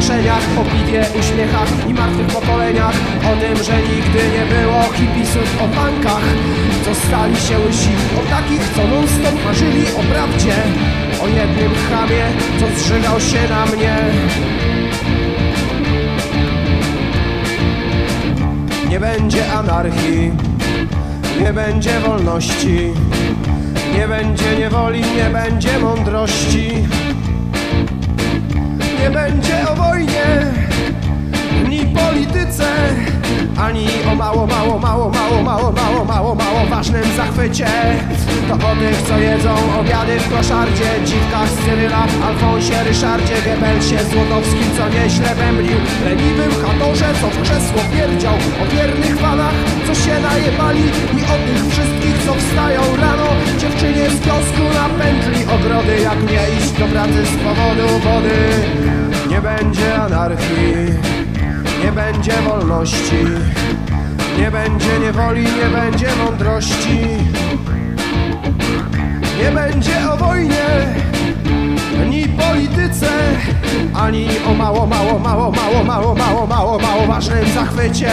kieszeniach, o piwie, uśmiechach i martwych pokoleniach. O tym, że nigdy nie było hipisów o bankach. Co stali się łysi, o takich, co non stop marzyli o prawdzie. O jednym chamie, co zżygał się na mnie. Nie będzie anarchii, nie będzie wolności. Nie będzie niewoli, nie będzie mądrości mało, mało, mało, mało, mało, mało, ważnym zachwycie. To o tych, co jedzą obiady w koszardzie. Dziwkach z Cyryla, Alfonsie, Ryszardzie. Gebelsie, Złotowskim, co nieźle bęblił Leniwym chatorze, co w krzesło pierdział. O wiernych fanach, co się najebali. I o tych wszystkich, co wstają rano. Dziewczynie z kiosku na pętli ogrody Jak nie iść do pracy z powodu wody. Nie będzie anarchii Nie będzie wolności Nie będzie niewoli, nie będzie mądrości. Nie będzie o wojnie Ni polityce Ani o mało, mało, mało, mało, mało, mało, mało, mało ważnym zachwycie